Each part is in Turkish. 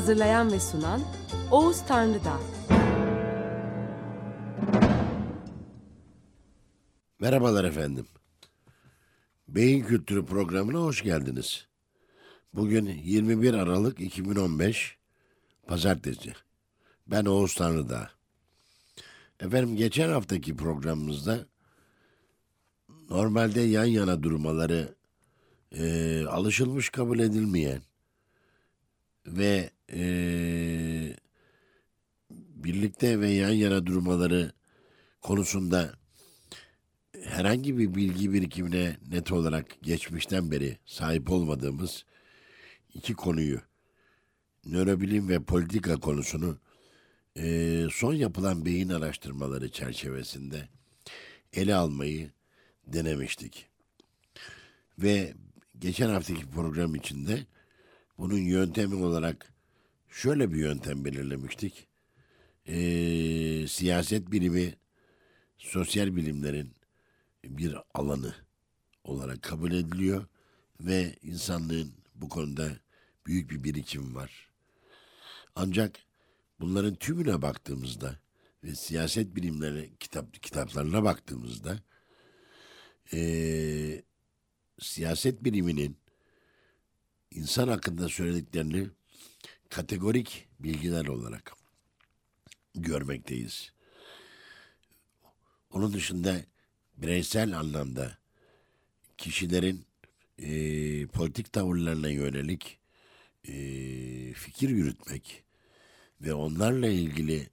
Hazırlayan ve sunan Oğuz Tanrıdağ. Merhabalar efendim. Beyin Kültürü programına hoş geldiniz. Bugün 21 Aralık 2015 Pazartesi. Ben Oğuz Tanrıdağ. Efendim geçen haftaki programımızda normalde yan yana durmaları e, alışılmış kabul edilmeyen ve e, birlikte ve yan yana durmaları konusunda herhangi bir bilgi birikimine net olarak geçmişten beri sahip olmadığımız iki konuyu nörobilim ve politika konusunu e, son yapılan beyin araştırmaları çerçevesinde ele almayı denemiştik. Ve geçen haftaki program içinde bunun yöntemi olarak şöyle bir yöntem belirlemiştik. E, siyaset bilimi, sosyal bilimlerin bir alanı olarak kabul ediliyor ve insanlığın bu konuda büyük bir birikim var. Ancak bunların tümüne baktığımızda ve siyaset bilimleri kitap kitaplarına baktığımızda e, siyaset biliminin insan hakkında söylediklerini kategorik bilgiler olarak görmekteyiz. Onun dışında bireysel anlamda kişilerin e, politik tavırlarına yönelik e, fikir yürütmek ve onlarla ilgili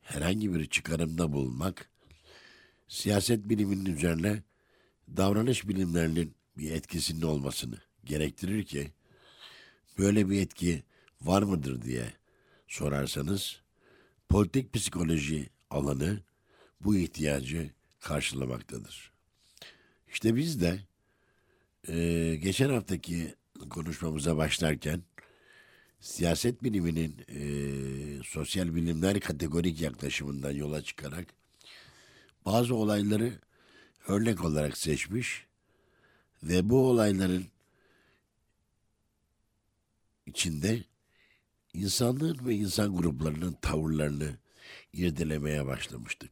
herhangi bir çıkarımda bulunmak siyaset biliminin üzerine davranış bilimlerinin bir etkisinin olmasını gerektirir ki böyle bir etki var mıdır diye sorarsanız politik psikoloji alanı bu ihtiyacı karşılamaktadır. İşte biz de e, geçen haftaki konuşmamıza başlarken siyaset biliminin e, sosyal bilimler kategorik yaklaşımından yola çıkarak bazı olayları örnek olarak seçmiş ve bu olayların içinde insanlığın ve insan gruplarının tavırlarını irdelemeye başlamıştık.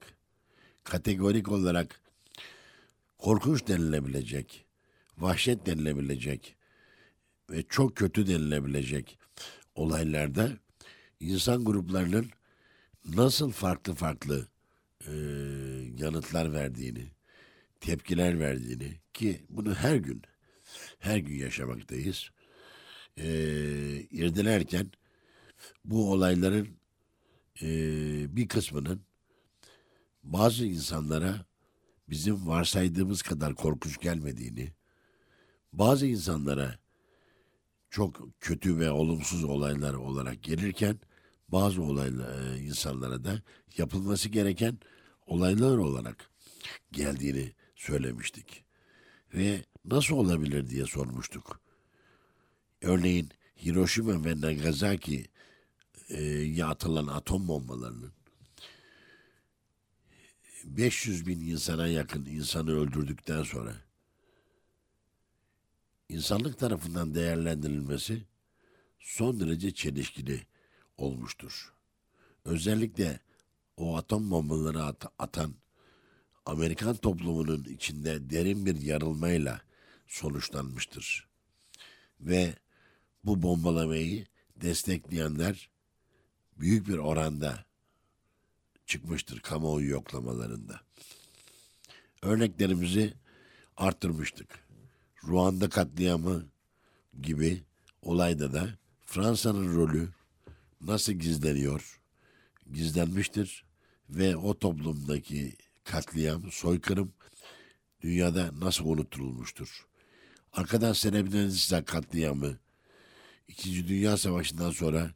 Kategorik olarak korkunç denilebilecek, vahşet denilebilecek ve çok kötü denilebilecek olaylarda insan gruplarının nasıl farklı farklı e, yanıtlar verdiğini, tepkiler verdiğini ki bunu her gün, her gün yaşamaktayız. E, irdelerken bu olayların e, bir kısmının bazı insanlara bizim varsaydığımız kadar korkunç gelmediğini, bazı insanlara çok kötü ve olumsuz olaylar olarak gelirken bazı olaylar insanlara da yapılması gereken olaylar olarak geldiğini söylemiştik. Ve nasıl olabilir diye sormuştuk. Örneğin Hiroşima ve Nagasaki'ye atılan atom bombalarının 500 bin insana yakın insanı öldürdükten sonra insanlık tarafından değerlendirilmesi son derece çelişkili olmuştur. Özellikle o atom bombaları at atan Amerikan toplumunun içinde derin bir yarılmayla sonuçlanmıştır. Ve bu bombalamayı destekleyenler büyük bir oranda çıkmıştır kamuoyu yoklamalarında. Örneklerimizi arttırmıştık. Ruanda katliamı gibi olayda da Fransa'nın rolü nasıl gizleniyor, gizlenmiştir ve o toplumdaki katliam, soykırım dünyada nasıl unutulmuştur. Arkadan Srebrenica katliamı İkinci Dünya Savaşı'ndan sonra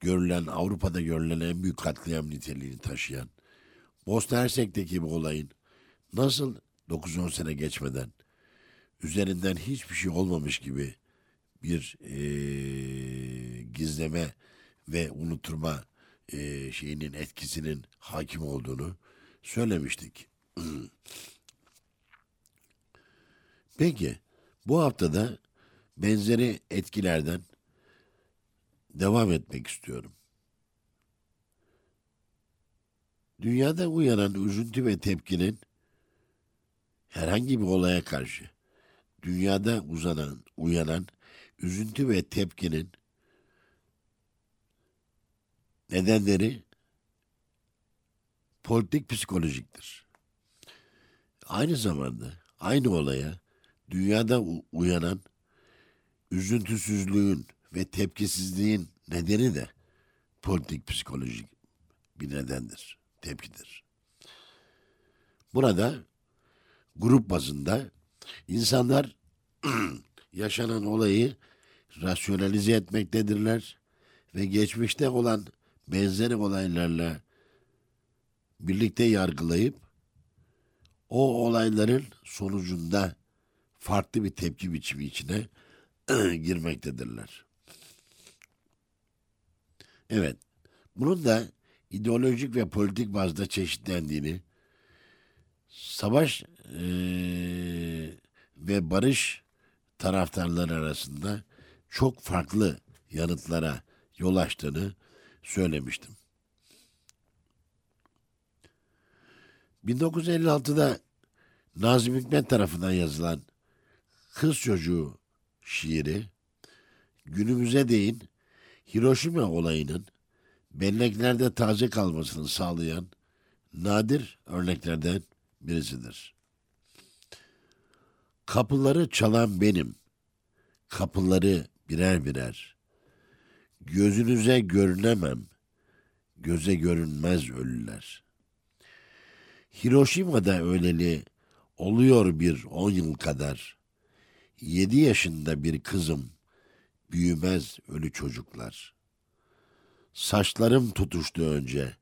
görülen Avrupa'da görülen en büyük katliam niteliğini taşıyan Bosna Hersek'teki bu olayın nasıl 9-10 sene geçmeden üzerinden hiçbir şey olmamış gibi bir eee, gizleme ve unuturma eee, şeyinin etkisinin hakim olduğunu söylemiştik. Peki bu haftada benzeri etkilerden devam etmek istiyorum. Dünyada uyanan üzüntü ve tepkinin herhangi bir olaya karşı dünyada uzanan, uyanan üzüntü ve tepkinin nedenleri politik psikolojiktir. Aynı zamanda aynı olaya dünyada uyanan üzüntüsüzlüğün ve tepkisizliğin nedeni de politik psikolojik bir nedendir, tepkidir. Burada grup bazında insanlar yaşanan olayı rasyonalize etmektedirler ve geçmişte olan benzeri olaylarla birlikte yargılayıp o olayların sonucunda farklı bir tepki biçimi içine girmektedirler. Evet, bunun da ideolojik ve politik bazda çeşitlendiğini, savaş eee, ve barış taraftarları arasında çok farklı yanıtlara yol açtığını söylemiştim. 1956'da Nazım Hikmet tarafından yazılan Kız Çocuğu şiiri günümüze değin Hiroşima olayının belleklerde taze kalmasını sağlayan nadir örneklerden birisidir. Kapıları çalan benim, kapıları birer birer. Gözünüze görünemem, göze görünmez ölüler. Hiroşima'da öleli oluyor bir on yıl kadar. Yedi yaşında bir kızım, büyümez ölü çocuklar. Saçlarım tutuştu önce,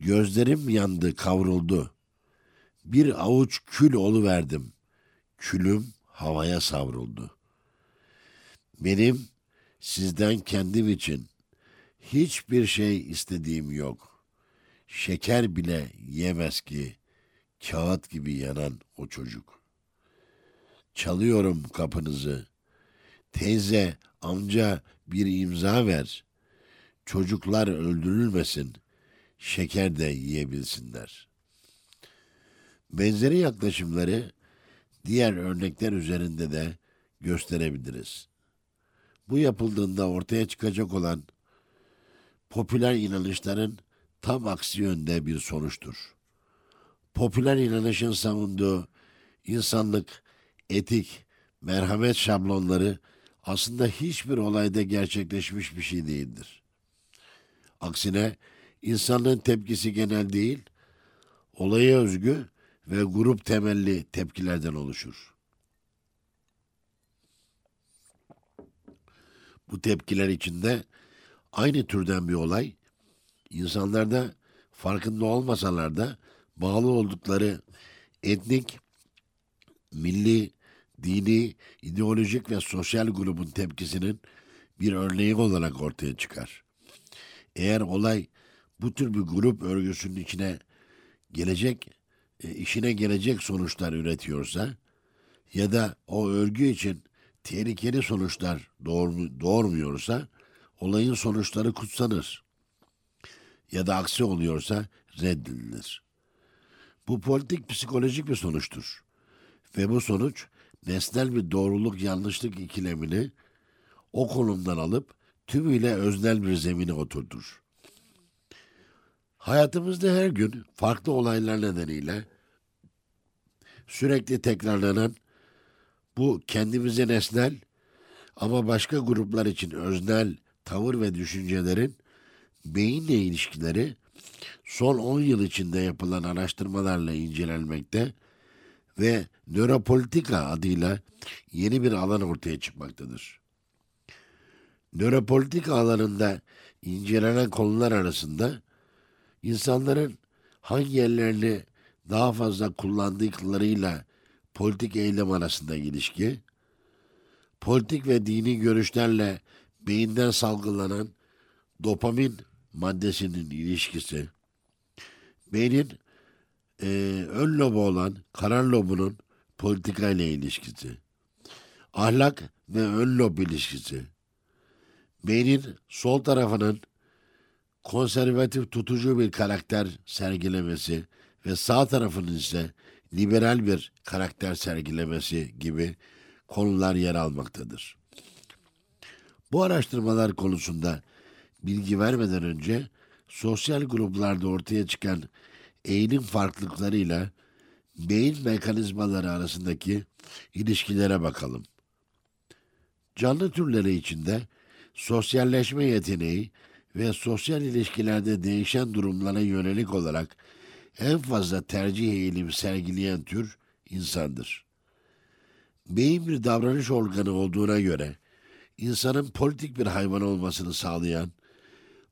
gözlerim yandı kavruldu. Bir avuç kül oluverdim, külüm havaya savruldu. Benim sizden kendim için hiçbir şey istediğim yok. Şeker bile yemez ki kağıt gibi yanan o çocuk. Çalıyorum kapınızı. Teyze, amca bir imza ver. Çocuklar öldürülmesin. Şeker de yiyebilsinler. Benzeri yaklaşımları diğer örnekler üzerinde de gösterebiliriz. Bu yapıldığında ortaya çıkacak olan popüler inanışların tam aksi yönde bir sonuçtur. Popüler inanışın savunduğu insanlık, etik, merhamet şablonları aslında hiçbir olayda gerçekleşmiş bir şey değildir. Aksine insanlığın tepkisi genel değil, olaya özgü ve grup temelli tepkilerden oluşur. Bu tepkiler içinde aynı türden bir olay insanlarda farkında olmasalar da bağlı oldukları etnik, milli, dini, ideolojik ve sosyal grubun tepkisinin bir örneği olarak ortaya çıkar. Eğer olay bu tür bir grup örgüsünün içine gelecek, e, işine gelecek sonuçlar üretiyorsa ya da o örgü için tehlikeli sonuçlar doğurmu- doğurmuyorsa olayın sonuçları kutsanır. Ya da aksi oluyorsa reddedilir. Bu politik psikolojik bir sonuçtur. Ve bu sonuç nesnel bir doğruluk yanlışlık ikilemini o konumdan alıp tümüyle öznel bir zemine oturtur. Hayatımızda her gün farklı olaylar nedeniyle sürekli tekrarlanan bu kendimize nesnel ama başka gruplar için öznel tavır ve düşüncelerin beyinle ilişkileri son 10 yıl içinde yapılan araştırmalarla incelenmekte ve nöropolitika adıyla yeni bir alan ortaya çıkmaktadır. Nöropolitik alanında incelenen konular arasında insanların hangi yerlerini daha fazla kullandıklarıyla politik eylem arasında ilişki, politik ve dini görüşlerle beyinden salgılanan dopamin maddesinin ilişkisi, beynin e, ön lobu olan karar lobunun politika ile ilişkisi, ahlak ve ön lob ilişkisi, beynin sol tarafının konservatif tutucu bir karakter sergilemesi ve sağ tarafının ise liberal bir karakter sergilemesi gibi konular yer almaktadır. Bu araştırmalar konusunda bilgi vermeden önce sosyal gruplarda ortaya çıkan eğilim farklılıklarıyla beyin mekanizmaları arasındaki ilişkilere bakalım. Canlı türleri içinde sosyalleşme yeteneği ve sosyal ilişkilerde değişen durumlara yönelik olarak en fazla tercih eğilimi sergileyen tür insandır. Beyin bir davranış organı olduğuna göre insanın politik bir hayvan olmasını sağlayan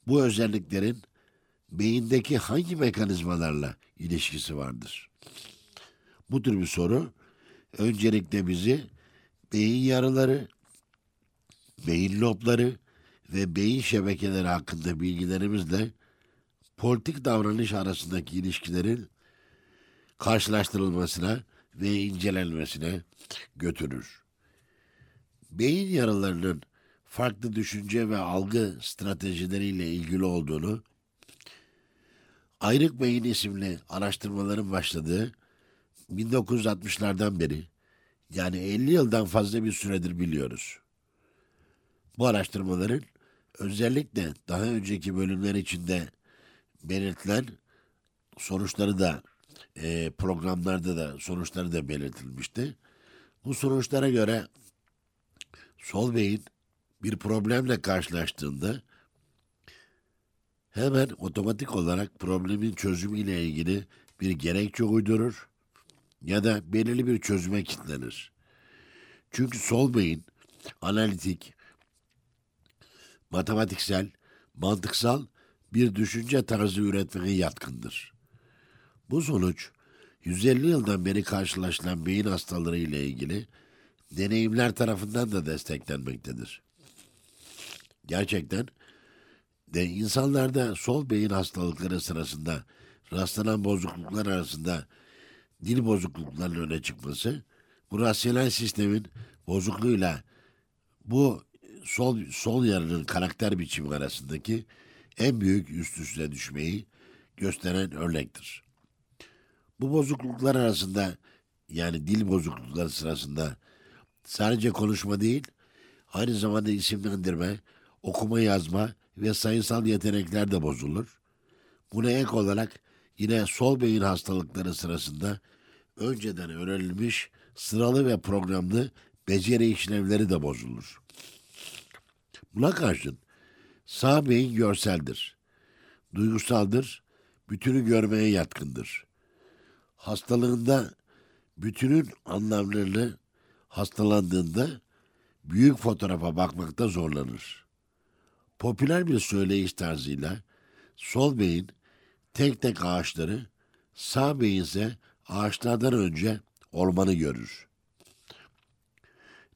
bu özelliklerin beyindeki hangi mekanizmalarla ilişkisi vardır? Bu tür bir soru öncelikle bizi beyin yarıları, beyin lobları ve beyin şebekeleri hakkında bilgilerimizle politik davranış arasındaki ilişkilerin karşılaştırılmasına ve incelenmesine götürür. Beyin yaralarının farklı düşünce ve algı stratejileriyle ilgili olduğunu, Ayrık Beyin isimli araştırmaların başladığı 1960'lardan beri yani 50 yıldan fazla bir süredir biliyoruz. Bu araştırmaların özellikle daha önceki bölümler içinde belirtilen sonuçları da e, programlarda da sonuçları da belirtilmişti. Bu sonuçlara göre sol beyin bir problemle karşılaştığında hemen otomatik olarak problemin çözümüyle ilgili bir gerekçe uydurur ya da belirli bir çözüme kilitlenir. Çünkü sol beyin analitik, matematiksel, mantıksal bir düşünce tarzı üretmeye yatkındır. Bu sonuç 150 yıldan beri karşılaşılan beyin hastaları ile ilgili deneyimler tarafından da desteklenmektedir. Gerçekten de insanlarda sol beyin hastalıkları sırasında rastlanan bozukluklar arasında dil bozukluklarının öne çıkması, bu rasyonel sistemin bozukluğuyla bu sol sol yarının karakter biçimi arasındaki en büyük üst üste düşmeyi gösteren örnektir. Bu bozukluklar arasında yani dil bozuklukları sırasında sadece konuşma değil, aynı zamanda isimlendirme, okuma yazma ve sayısal yetenekler de bozulur. Buna ek olarak yine sol beyin hastalıkları sırasında önceden öğrenilmiş sıralı ve programlı beceri işlevleri de bozulur. Buna karşın sağ beyin görseldir, duygusaldır, bütünü görmeye yatkındır. Hastalığında bütünün anlamlarını hastalandığında büyük fotoğrafa bakmakta zorlanır. Popüler bir söyleyiş tarzıyla sol beyin tek tek ağaçları, sağ beyin ise ağaçlardan önce ormanı görür.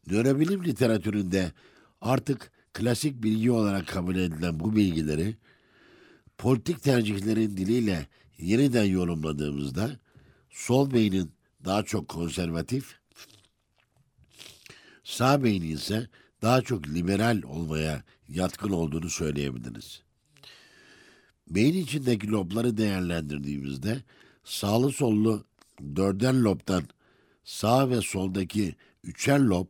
Nörobilim literatüründe artık klasik bilgi olarak kabul edilen bu bilgileri politik tercihlerin diliyle yeniden yorumladığımızda sol beynin daha çok konservatif, sağ beynin ise daha çok liberal olmaya yatkın olduğunu söyleyebiliriz. Beyin içindeki lobları değerlendirdiğimizde sağlı sollu dörder lobdan sağ ve soldaki üçer lob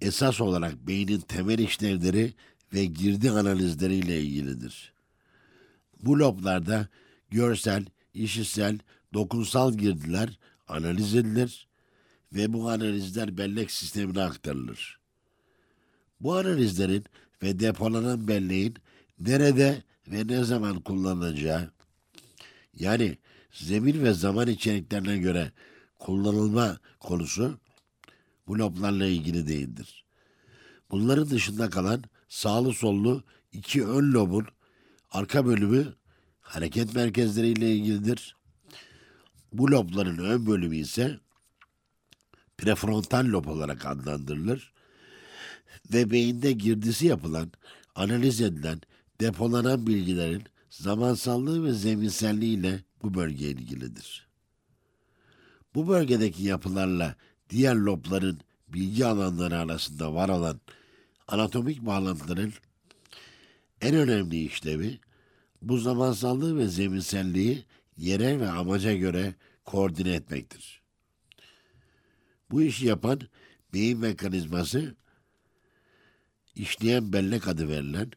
esas olarak beynin temel işlevleri ve girdi analizleriyle ilgilidir. Bu loblarda görsel, işitsel, dokunsal girdiler analiz edilir ve bu analizler bellek sistemine aktarılır. Bu analizlerin ve depolanan belleğin nerede ve ne zaman kullanılacağı, yani zemin ve zaman içeriklerine göre kullanılma konusu bu loblarla ilgili değildir. Bunların dışında kalan sağlı sollu iki ön lobun arka bölümü hareket merkezleriyle ilgilidir. Bu lobların ön bölümü ise prefrontal lob olarak adlandırılır ve beyinde girdisi yapılan, analiz edilen, depolanan bilgilerin zamansallığı ve zeminselliği ile bu bölge ilgilidir. Bu bölgedeki yapılarla diğer lobların bilgi alanları arasında var olan anatomik bağlantıların en önemli işlevi bu zamansallığı ve zeminselliği yere ve amaca göre koordine etmektir. Bu işi yapan beyin mekanizması işleyen bellek adı verilen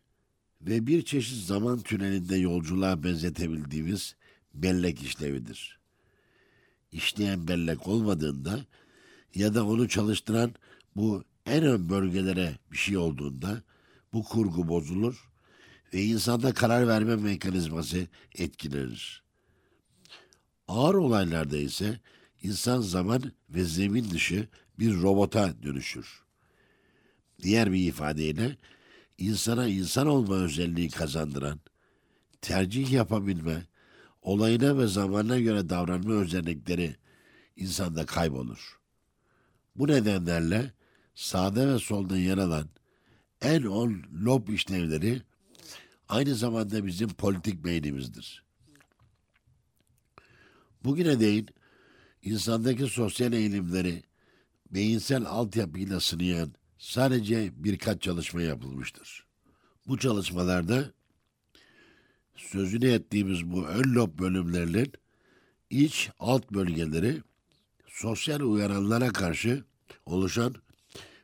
ve bir çeşit zaman tünelinde yolculuğa benzetebildiğimiz bellek işlevidir. İşleyen bellek olmadığında ya da onu çalıştıran bu en ön bölgelere bir şey olduğunda bu kurgu bozulur ve insanda karar verme mekanizması etkilenir. Ağır olaylarda ise insan zaman ve zemin dışı bir robota dönüşür. Diğer bir ifadeyle insana insan olma özelliği kazandıran, tercih yapabilme, olayına ve zamanına göre davranma özellikleri insanda kaybolur. Bu nedenlerle sağda ve solda yer alan en on lob işlevleri aynı zamanda bizim politik beynimizdir. Bugüne değin insandaki sosyal eğilimleri beyinsel altyapıyla sınayan sadece birkaç çalışma yapılmıştır. Bu çalışmalarda sözünü ettiğimiz bu ön lob bölümlerinin iç alt bölgeleri sosyal uyaranlara karşı oluşan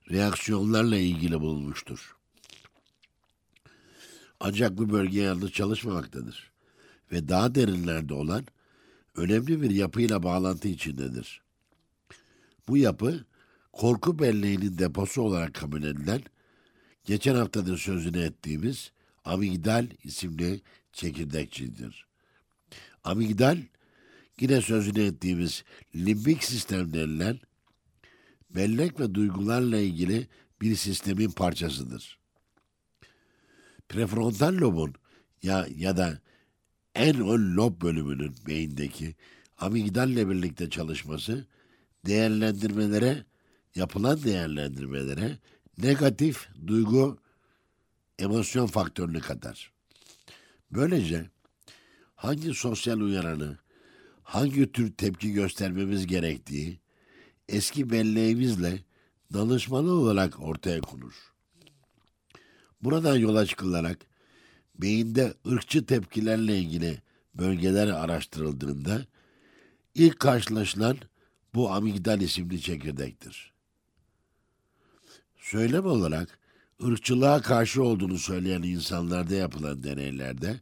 reaksiyonlarla ilgili bulunmuştur. Ancak bu bölge yalnız çalışmamaktadır ve daha derinlerde olan önemli bir yapıyla bağlantı içindedir. Bu yapı korku belleğinin deposu olarak kabul edilen, geçen haftada sözünü ettiğimiz amigdal isimli çekirdekçidir. Amigdal, yine sözünü ettiğimiz limbik sistem denilen bellek ve duygularla ilgili bir sistemin parçasıdır. Prefrontal lobun ya ya da en ön lob bölümünün beyindeki amigdalle birlikte çalışması değerlendirmelere, yapılan değerlendirmelere negatif duygu emosyon faktörünü katar. Böylece hangi sosyal uyaranı, hangi tür tepki göstermemiz gerektiği eski belleğimizle danışmalı olarak ortaya konur. Buradan yola çıkılarak beyinde ırkçı tepkilerle ilgili bölgeler araştırıldığında ilk karşılaşılan bu amigdal isimli çekirdektir. Söylem olarak ırkçılığa karşı olduğunu söyleyen insanlarda yapılan deneylerde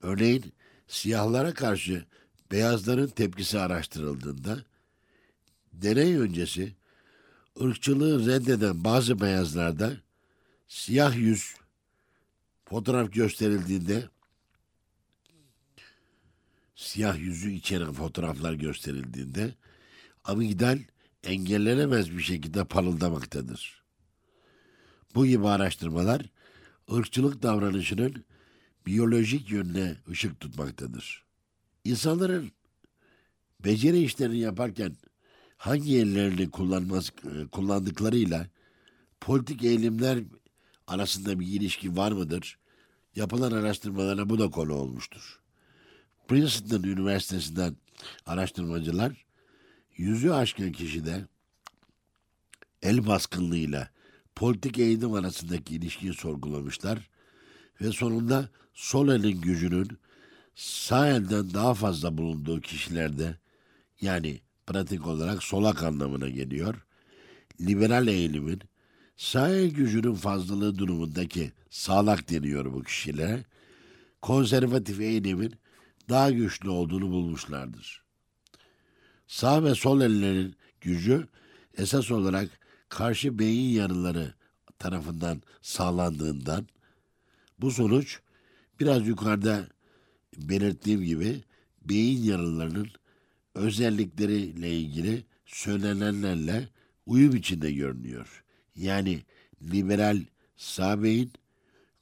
örneğin siyahlara karşı beyazların tepkisi araştırıldığında deney öncesi ırkçılığı reddeden bazı beyazlarda siyah yüz fotoğraf gösterildiğinde siyah yüzü içeren fotoğraflar gösterildiğinde amigdal engellenemez bir şekilde parıldamaktadır. Bu gibi araştırmalar ırkçılık davranışının biyolojik yönüne ışık tutmaktadır. İnsanların beceri işlerini yaparken hangi ellerini kullanmaz, kullandıklarıyla politik eğilimler arasında bir ilişki var mıdır? Yapılan araştırmalara bu da konu olmuştur. Princeton Üniversitesi'nden araştırmacılar yüzü aşkın kişide el baskınlığıyla politik eğitim arasındaki ilişkiyi sorgulamışlar ve sonunda sol elin gücünün sağ elden daha fazla bulunduğu kişilerde yani pratik olarak solak anlamına geliyor. Liberal eğilimin sağ el gücünün fazlalığı durumundaki sağlak deniyor bu kişilere. Konservatif eğilimin daha güçlü olduğunu bulmuşlardır. Sağ ve sol ellerin gücü esas olarak karşı beyin yarıları tarafından sağlandığından bu sonuç biraz yukarıda belirttiğim gibi beyin yarılarının özellikleriyle ilgili söylenenlerle uyum içinde görünüyor. Yani liberal sağ beyin,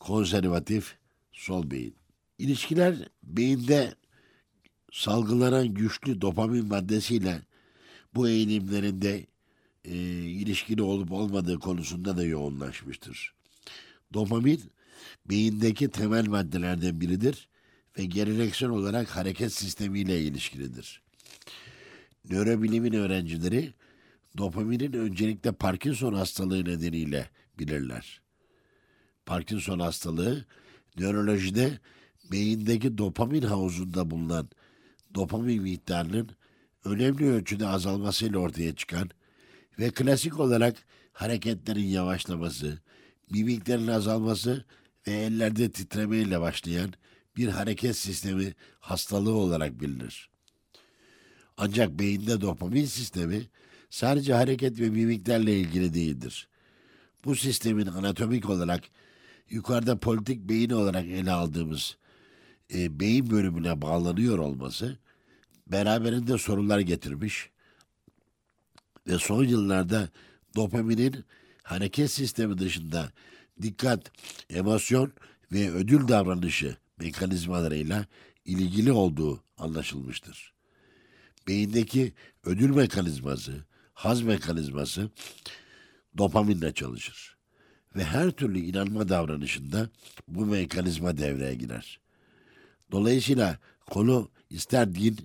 konservatif sol beyin. İlişkiler beyinde salgılanan güçlü dopamin maddesiyle bu eğilimlerinde e, ilişkili olup olmadığı konusunda da yoğunlaşmıştır. Dopamin beyindeki temel maddelerden biridir ve geleneksel olarak hareket sistemiyle ilişkilidir. Nörobilimin öğrencileri dopaminin öncelikle Parkinson hastalığı nedeniyle bilirler. Parkinson hastalığı nörolojide beyindeki dopamin havuzunda bulunan dopamin miktarının önemli ölçüde azalmasıyla ortaya çıkan ve klasik olarak hareketlerin yavaşlaması, mimiklerin azalması ve ellerde titremeyle başlayan bir hareket sistemi hastalığı olarak bilinir. Ancak beyinde dopamin sistemi sadece hareket ve mimiklerle ilgili değildir. Bu sistemin anatomik olarak yukarıda politik beyin olarak ele aldığımız e, beyin bölümüne bağlanıyor olması beraberinde sorunlar getirmiş ve son yıllarda dopaminin hareket sistemi dışında dikkat, emosyon ve ödül davranışı mekanizmalarıyla ilgili olduğu anlaşılmıştır. Beyindeki ödül mekanizması, haz mekanizması dopaminle çalışır. Ve her türlü inanma davranışında bu mekanizma devreye girer. Dolayısıyla konu ister din,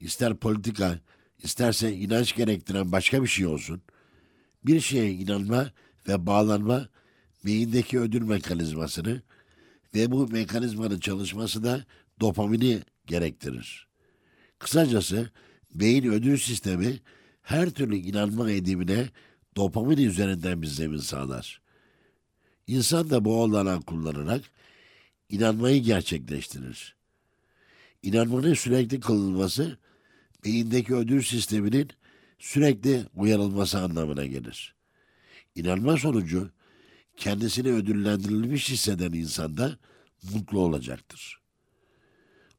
ister politika, isterse inanç gerektiren başka bir şey olsun, bir şeye inanma ve bağlanma beyindeki ödül mekanizmasını ve bu mekanizmanın çalışması da dopamini gerektirir. Kısacası beyin ödül sistemi her türlü inanma edimine dopamin üzerinden bir zemin sağlar. İnsan da bu olanak kullanarak inanmayı gerçekleştirir. İnanmanın sürekli kılınması beyindeki ödül sisteminin sürekli uyarılması anlamına gelir. İnanma sonucu kendisini ödüllendirilmiş hisseden insanda mutlu olacaktır.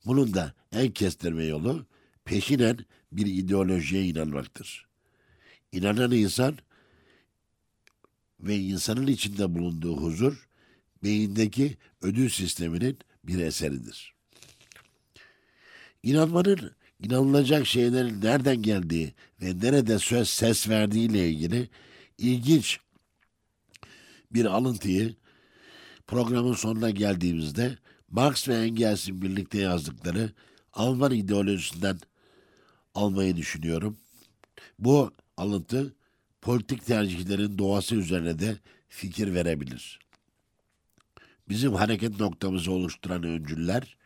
Bunun da en kestirme yolu peşinen bir ideolojiye inanmaktır. İnanan insan ve insanın içinde bulunduğu huzur beyindeki ödül sisteminin bir eseridir. İnanmanın inanılacak şeylerin nereden geldiği ve nerede söz ses verdiği ile ilgili ilginç bir alıntıyı programın sonuna geldiğimizde Marx ve Engels'in birlikte yazdıkları Alman ideolojisinden almayı düşünüyorum. Bu alıntı politik tercihlerin doğası üzerine de fikir verebilir. Bizim hareket noktamızı oluşturan öncüller,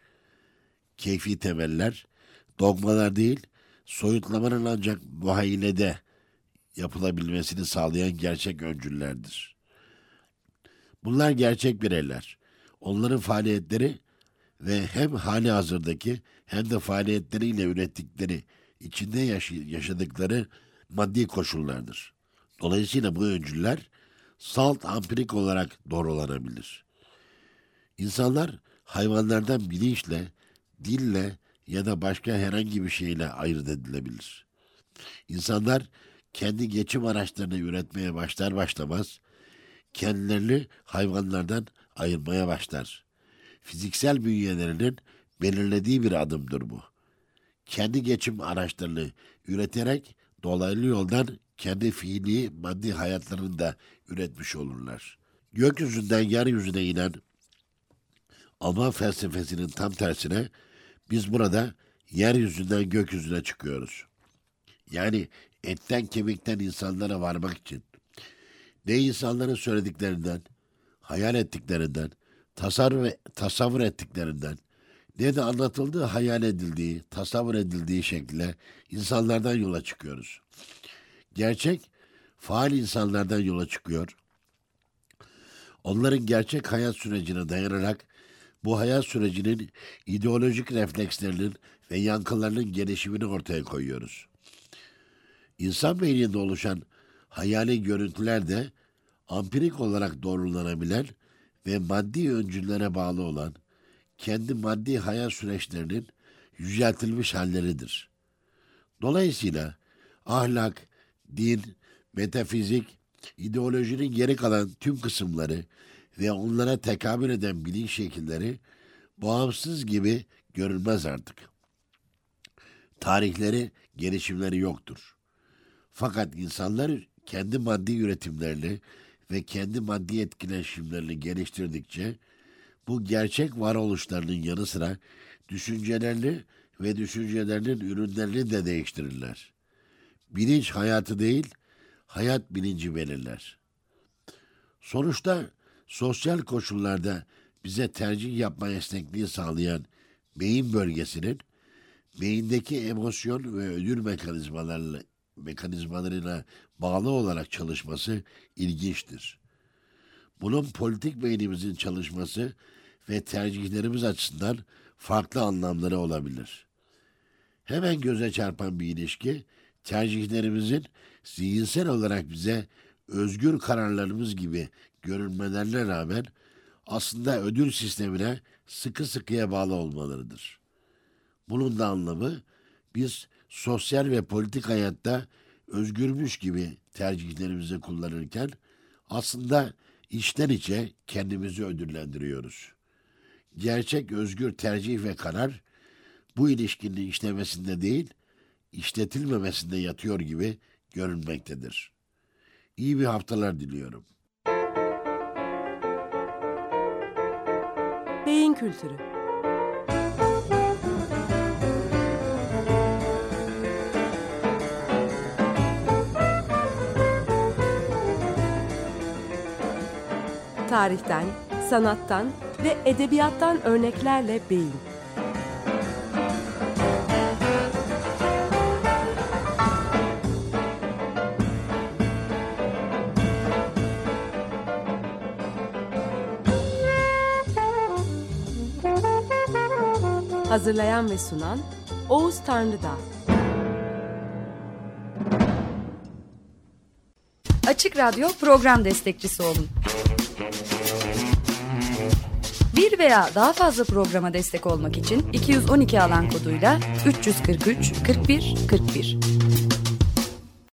keyfi temeller, dogmalar değil, soyutlamanın ancak muhayyilede yapılabilmesini sağlayan gerçek öncüllerdir. Bunlar gerçek bireyler. Onların faaliyetleri ve hem hali hazırdaki hem de faaliyetleriyle ürettikleri, içinde yaşadıkları maddi koşullardır. Dolayısıyla bu öncüller salt ampirik olarak doğrulanabilir. İnsanlar hayvanlardan bilinçle, dille ya da başka herhangi bir şeyle ayırt edilebilir. İnsanlar kendi geçim araçlarını üretmeye başlar başlamaz kendilerini hayvanlardan ayırmaya başlar. Fiziksel bünyelerinin belirlediği bir adımdır bu. Kendi geçim araçlarını üreterek dolaylı yoldan kendi fiili maddi hayatlarını da üretmiş olurlar. Gökyüzünden yeryüzüne inen Alman felsefesinin tam tersine biz burada yeryüzünden gökyüzüne çıkıyoruz. Yani etten kemikten insanlara varmak için ne insanların söylediklerinden, hayal ettiklerinden, tasarruf, tasavvur ettiklerinden, ne de anlatıldığı, hayal edildiği, tasavvur edildiği şekilde insanlardan yola çıkıyoruz. Gerçek, faal insanlardan yola çıkıyor. Onların gerçek hayat sürecine dayanarak bu hayat sürecinin ideolojik reflekslerinin ve yankılarının gelişimini ortaya koyuyoruz. İnsan beyninde oluşan hayali görüntüler de ampirik olarak doğrulanabilen ve maddi öncüllere bağlı olan kendi maddi hayat süreçlerinin yüceltilmiş halleridir. Dolayısıyla ahlak, din, metafizik, ideolojinin geri kalan tüm kısımları ve onlara tekabül eden bilinç şekilleri bağımsız gibi görünmez artık. Tarihleri, gelişimleri yoktur. Fakat insanlar kendi maddi üretimlerini ve kendi maddi etkileşimlerini geliştirdikçe bu gerçek varoluşlarının yanı sıra düşüncelerini ve düşüncelerinin ürünlerini de değiştirirler. Bilinç hayatı değil, hayat bilinci belirler. Sonuçta sosyal koşullarda bize tercih yapma esnekliği sağlayan beyin bölgesinin beyindeki emosyon ve ödül mekanizmalarıyla, mekanizmalarına bağlı olarak çalışması ilginçtir. Bunun politik beynimizin çalışması ve tercihlerimiz açısından farklı anlamları olabilir. Hemen göze çarpan bir ilişki, tercihlerimizin zihinsel olarak bize özgür kararlarımız gibi görünmelerine rağmen aslında ödül sistemine sıkı sıkıya bağlı olmalarıdır. Bunun da anlamı biz sosyal ve politik hayatta özgürmüş gibi tercihlerimizi kullanırken aslında içten içe kendimizi ödüllendiriyoruz. Gerçek özgür tercih ve karar bu ilişkinin işlemesinde değil, işletilmemesinde yatıyor gibi görünmektedir. İyi bir haftalar diliyorum. Kültürü Tarihten, sanattan ve edebiyattan örneklerle beyin. Hazırlayan ve sunan Oğuz Tanrıdağ. Açık Radyo program destekçisi olun. Bir veya daha fazla programa destek olmak için 212 alan koduyla 343 41 41.